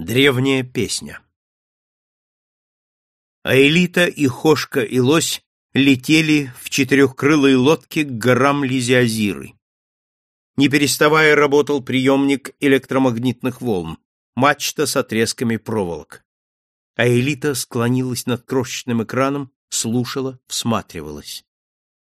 Древняя песня Аэлита и Хошка и Лось летели в четырехкрылой лодке к горам Лизиазиры. Не переставая работал приемник электромагнитных волн, мачта с отрезками проволок. Аэлита склонилась над крошечным экраном, слушала, всматривалась.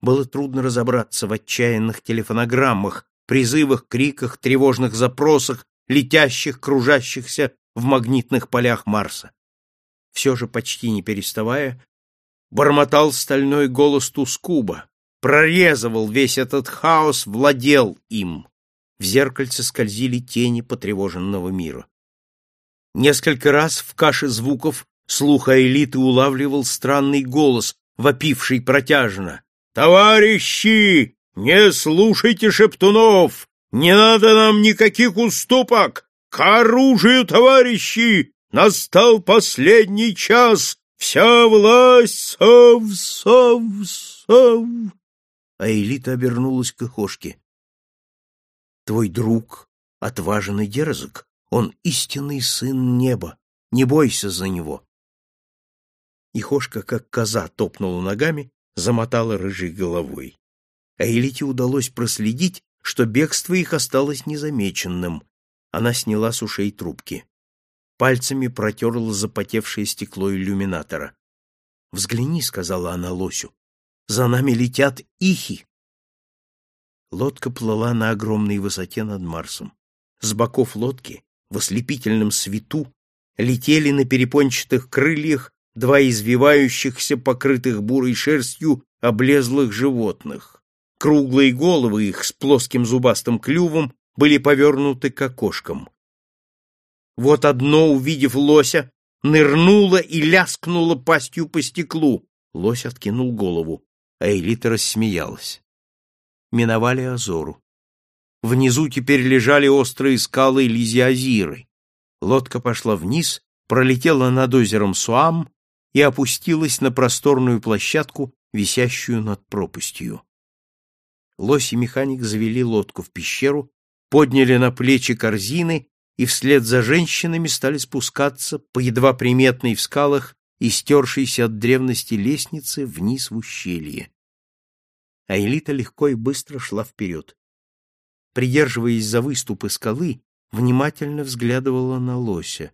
Было трудно разобраться в отчаянных телефонограммах, призывах, криках, тревожных запросах, летящих, кружащихся в магнитных полях Марса. Все же, почти не переставая, бормотал стальной голос Тускуба, прорезывал весь этот хаос, владел им. В зеркальце скользили тени потревоженного мира. Несколько раз в каше звуков слуха элиты улавливал странный голос, вопивший протяжно. «Товарищи, не слушайте шептунов! Не надо нам никаких уступок! К оружию, товарищи! Настал последний час! Вся власть сов, сов, сов!» А Элита обернулась к Ихошке. «Твой друг отважен и дерзок, он истинный сын неба, не бойся за него!» Ихошка, как коза, топнула ногами, замотала рыжей головой. А Элите удалось проследить, что бегство их осталось незамеченным. Она сняла с ушей трубки. Пальцами протерла запотевшее стекло иллюминатора. «Взгляни», — сказала она лосю, — «за нами летят ихи». Лодка плыла на огромной высоте над Марсом. С боков лодки, в ослепительном свету, летели на перепончатых крыльях два извивающихся, покрытых бурой шерстью, облезлых животных. Круглые головы их с плоским зубастым клювом были повернуты к окошкам. Вот одно, увидев лося, нырнуло и ляскнуло пастью по стеклу. Лось откинул голову, а Элита рассмеялась. Миновали Азору. Внизу теперь лежали острые скалы Лизиазиры. Лодка пошла вниз, пролетела над озером Суам и опустилась на просторную площадку, висящую над пропастью. Лось и механик завели лодку в пещеру, подняли на плечи корзины и вслед за женщинами стали спускаться по едва приметной в скалах и стершейся от древности лестнице вниз в ущелье. А Элита легко и быстро шла вперед. Придерживаясь за выступы скалы, внимательно взглядывала на лося.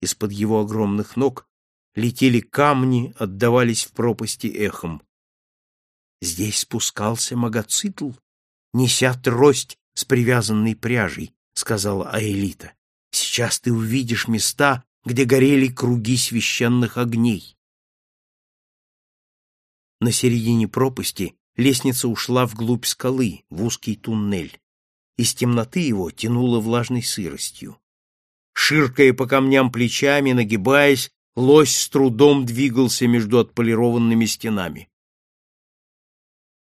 Из-под его огромных ног летели камни, отдавались в пропасти эхом. Здесь спускался Магоцитл, неся трость с привязанной пряжей, сказала Аэлита. Сейчас ты увидишь места, где горели круги священных огней. На середине пропасти лестница ушла вглубь скалы, в узкий туннель. Из темноты его тянуло влажной сыростью. Ширкая по камням плечами, нагибаясь, лось с трудом двигался между отполированными стенами.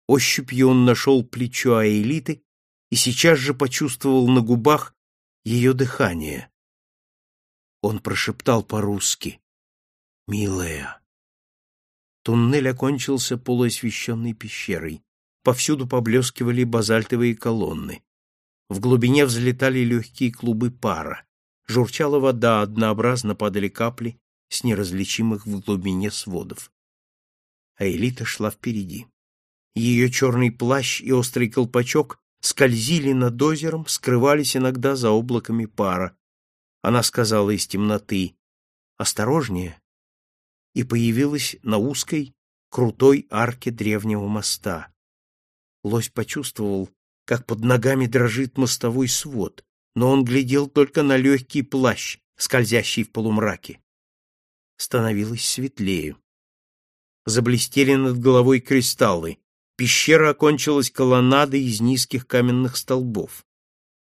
Ощупью он нашел плечо Аэлиты и сейчас же почувствовал на губах ее дыхание. Он прошептал по-русски «Милая». Туннель окончился полуосвещенной пещерой. Повсюду поблескивали базальтовые колонны. В глубине взлетали легкие клубы пара. Журчала вода, однообразно падали капли с неразличимых в глубине сводов. А Элита шла впереди. Ее черный плащ и острый колпачок скользили над озером, скрывались иногда за облаками пара. Она сказала из темноты «Осторожнее!» и появилась на узкой, крутой арке древнего моста. Лось почувствовал, как под ногами дрожит мостовой свод, но он глядел только на легкий плащ, скользящий в полумраке. Становилось светлее. Заблестели над головой кристаллы, Пещера окончилась колоннадой из низких каменных столбов.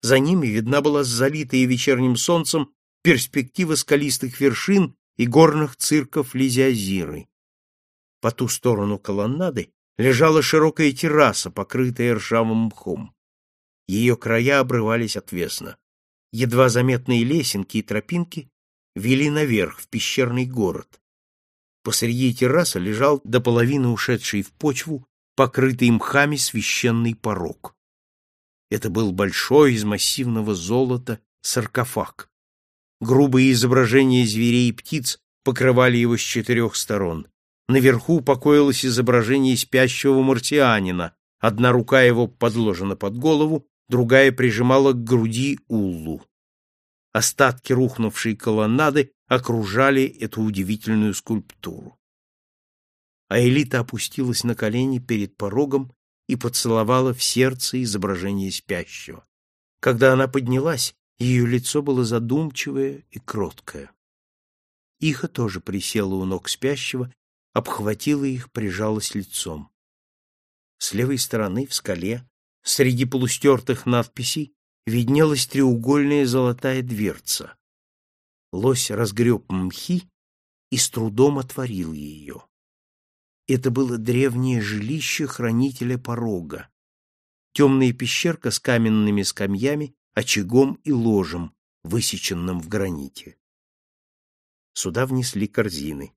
За ними видна была залитая вечерним солнцем перспектива скалистых вершин и горных цирков Лизиазиры. По ту сторону колоннады лежала широкая терраса, покрытая ржавым мхом. Ее края обрывались отвесно. Едва заметные лесенки и тропинки вели наверх, в пещерный город. Посреди террасы лежал до половины ушедший в почву покрытый мхами священный порог. Это был большой из массивного золота саркофаг. Грубые изображения зверей и птиц покрывали его с четырех сторон. Наверху покоилось изображение спящего марсианина. Одна рука его подложена под голову, другая прижимала к груди Уллу. Остатки рухнувшей колоннады окружали эту удивительную скульптуру. А Элита опустилась на колени перед порогом и поцеловала в сердце изображение спящего. Когда она поднялась, ее лицо было задумчивое и кроткое. Иха тоже присела у ног спящего, обхватила их, прижалась лицом. С левой стороны, в скале, среди полустертых надписей, виднелась треугольная золотая дверца. Лось разгреб мхи и с трудом отворил ее. Это было древнее жилище хранителя порога. Темная пещерка с каменными скамьями, очагом и ложем, высеченным в граните. Сюда внесли корзины.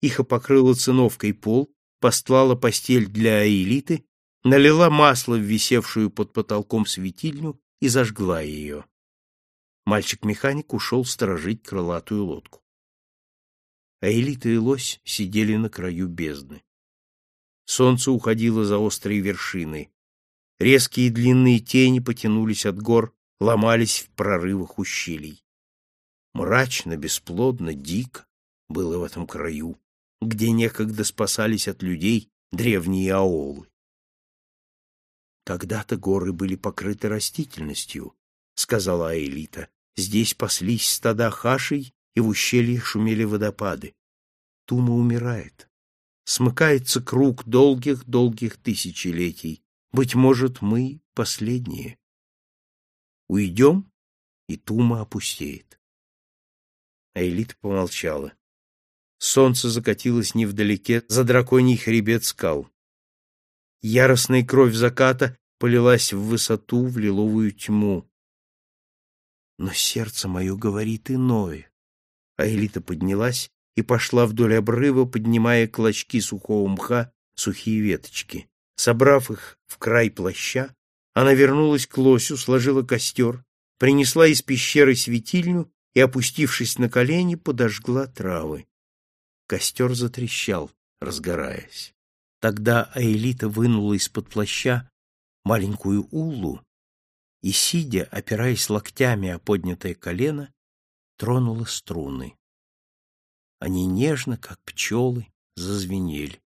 Иха покрыла циновкой пол, постлала постель для элиты, налила масло в висевшую под потолком светильню и зажгла ее. Мальчик-механик ушел сторожить крылатую лодку а Элита и Лось сидели на краю бездны. Солнце уходило за острые вершины. Резкие длинные тени потянулись от гор, ломались в прорывах ущелий. Мрачно, бесплодно, дико было в этом краю, где некогда спасались от людей древние аолы. Когда-то горы были покрыты растительностью, — сказала Аэлита. Здесь паслись стада хашей и в ущельях шумели водопады. Тума умирает. Смыкается круг долгих-долгих тысячелетий. Быть может, мы последние. Уйдем, и Тума опустеет. А Элита помолчала. Солнце закатилось невдалеке за драконий хребет скал. Яростная кровь заката полилась в высоту, в лиловую тьму. Но сердце мое говорит иное. А Элита поднялась и пошла вдоль обрыва, поднимая клочки сухого мха, сухие веточки. Собрав их в край плаща, она вернулась к лосю, сложила костер, принесла из пещеры светильню и, опустившись на колени, подожгла травы. Костер затрещал, разгораясь. Тогда Аэлита вынула из-под плаща маленькую улу и, сидя, опираясь локтями о поднятое колено, тронула струны. Они нежно, как пчелы, зазвенели.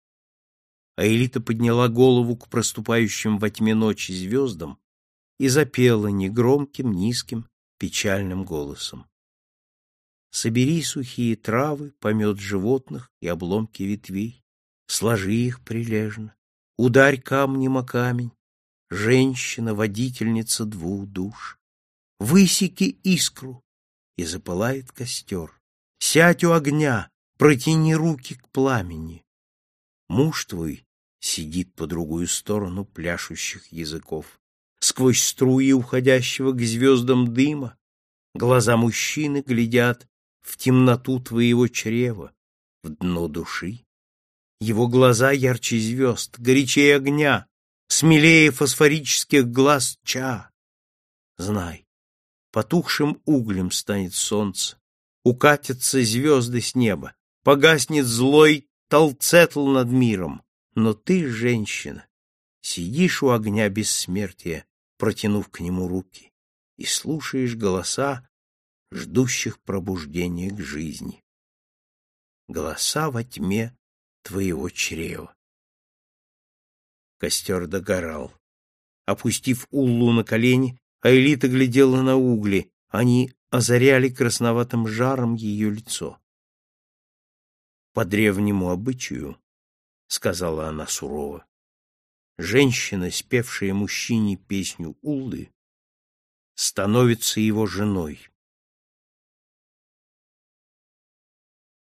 А Элита подняла голову к проступающим во тьме ночи звездам и запела негромким, низким, печальным голосом. Собери сухие травы, помет животных и обломки ветвей, сложи их прилежно, ударь камнем о камень, женщина, водительница двух душ. Высеки искру, и запылает костер. Сядь у огня, протяни руки к пламени. Муж твой сидит по другую сторону пляшущих языков. Сквозь струи уходящего к звездам дыма глаза мужчины глядят в темноту твоего чрева, в дно души. Его глаза ярче звезд, горячее огня, смелее фосфорических глаз ча. Знай, потухшим углем станет солнце, укатятся звезды с неба, погаснет злой толцетл над миром, но ты, женщина, сидишь у огня бессмертия, протянув к нему руки, и слушаешь голоса, ждущих пробуждения к жизни. Голоса во тьме твоего чрева. Костер догорал. Опустив Уллу на колени, а Элита глядела на угли, они озаряли красноватым жаром ее лицо. «По древнему обычаю», — сказала она сурово, — «женщина, спевшая мужчине песню Уллы, становится его женой.